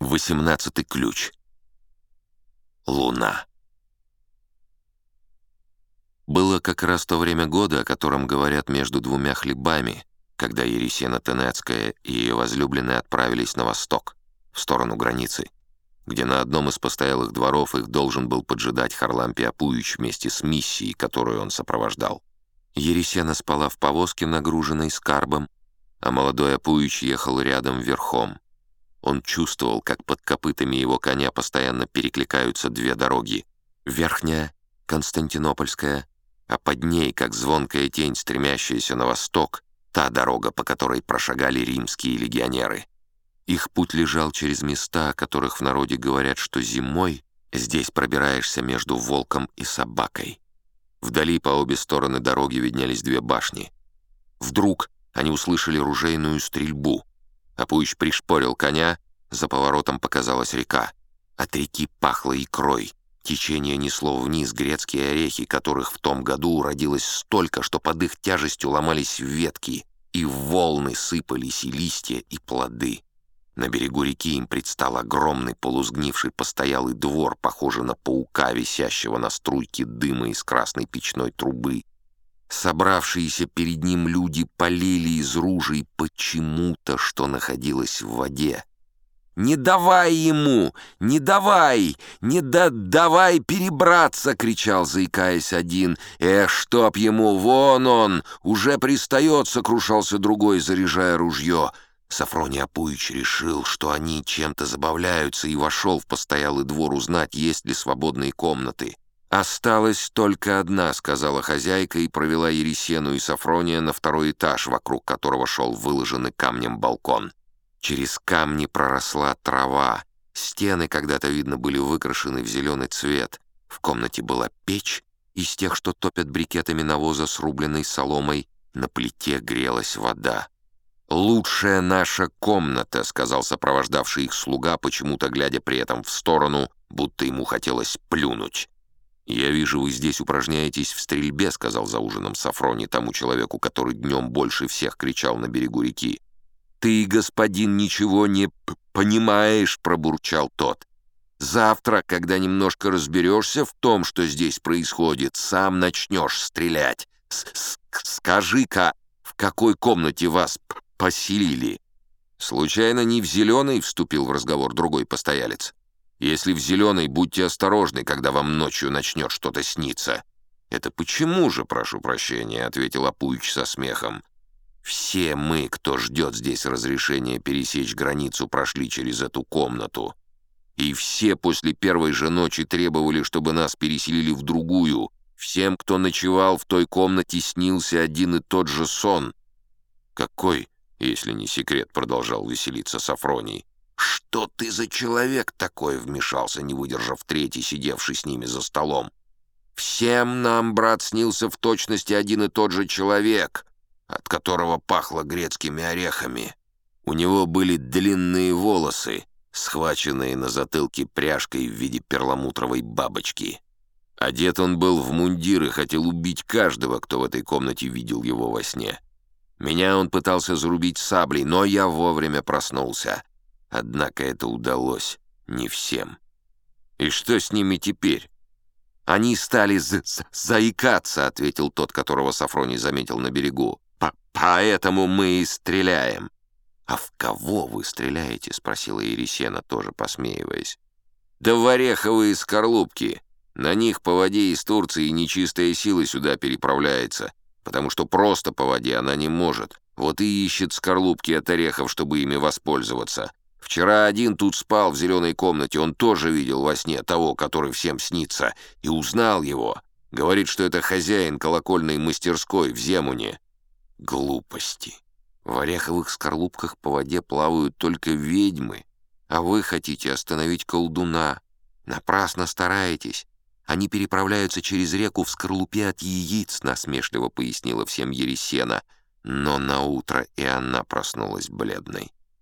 Восемнадцатый ключ. Луна. Было как раз то время года, о котором говорят между двумя хлебами, когда Ересена Тенецкая и ее возлюбленные отправились на восток, в сторону границы, где на одном из постоялых дворов их должен был поджидать Харлампий Апуич вместе с миссией, которую он сопровождал. Ересена спала в повозке, нагруженной скарбом, а молодой Апуич ехал рядом верхом — он чувствовал, как под копытами его коня постоянно перекликаются две дороги. Верхняя, Константинопольская, а под ней, как звонкая тень, стремящаяся на восток, та дорога, по которой прошагали римские легионеры. Их путь лежал через места, о которых в народе говорят, что зимой здесь пробираешься между волком и собакой. Вдали по обе стороны дороги виднелись две башни. Вдруг они услышали ружейную стрельбу — Апуич пришпорил коня, за поворотом показалась река. От реки пахло икрой. Течение несло вниз грецкие орехи, которых в том году уродилось столько, что под их тяжестью ломались ветки, и волны сыпались и листья, и плоды. На берегу реки им предстал огромный полусгнивший постоялый двор, похожий на паука, висящего на струйке дыма из красной печной трубы. Собравшиеся перед ним люди полили из ружей почему-то, что находилось в воде. «Не давай ему! Не давай! Не да давай перебраться!» — кричал, заикаясь один. «Эх, чтоб ему! Вон он! Уже пристает!» — сокрушался другой, заряжая ружье. Сафроний Апуич решил, что они чем-то забавляются, и вошел в постоялый двор узнать, есть ли свободные комнаты. «Осталась только одна», — сказала хозяйка и провела Ересену и Сафрония на второй этаж, вокруг которого шел выложенный камнем балкон. Через камни проросла трава. Стены когда-то, видно, были выкрашены в зеленый цвет. В комнате была печь из тех, что топят брикетами навоза с рубленной соломой. На плите грелась вода. «Лучшая наша комната», — сказал сопровождавший их слуга, почему-то глядя при этом в сторону, будто ему хотелось плюнуть. «Я вижу, вы здесь упражняетесь в стрельбе», — сказал за ужином Сафрони тому человеку, который днем больше всех кричал на берегу реки. «Ты, господин, ничего не понимаешь», — пробурчал тот. «Завтра, когда немножко разберешься в том, что здесь происходит, сам начнешь стрелять. Скажи-ка, в какой комнате вас поселили?» «Случайно не в зеленой?» — вступил в разговор другой постоялец. Если в зеленой, будьте осторожны, когда вам ночью начнет что-то сниться». «Это почему же, прошу прощения?» — ответил Апуич со смехом. «Все мы, кто ждет здесь разрешения пересечь границу, прошли через эту комнату. И все после первой же ночи требовали, чтобы нас переселили в другую. Всем, кто ночевал в той комнате, снился один и тот же сон». «Какой, если не секрет?» — продолжал веселиться Сафроний. «Что ты за человек такой?» — вмешался, не выдержав третий, сидевший с ними за столом. «Всем нам, брат, снился в точности один и тот же человек, от которого пахло грецкими орехами. У него были длинные волосы, схваченные на затылке пряжкой в виде перламутровой бабочки. Одет он был в мундир и хотел убить каждого, кто в этой комнате видел его во сне. Меня он пытался зарубить саблей, но я вовремя проснулся». Однако это удалось не всем. «И что с ними теперь?» «Они стали за -за заикаться», — ответил тот, которого Сафроний заметил на берегу. По «Поэтому мы и стреляем». «А в кого вы стреляете?» — спросила Ересена, тоже посмеиваясь. «Да в ореховые скорлупки. На них по воде из Турции нечистая сила сюда переправляется, потому что просто по воде она не может. Вот и ищет скорлупки от орехов, чтобы ими воспользоваться. Вчера один тут спал в зеленой комнате, он тоже видел во сне того, который всем снится, и узнал его. Говорит, что это хозяин колокольной мастерской в Земуне. Глупости. В ореховых скорлупках по воде плавают только ведьмы, а вы хотите остановить колдуна. Напрасно стараетесь. Они переправляются через реку в скорлупе от яиц, насмешливо пояснила всем Ересена, но на утро и она проснулась бледной.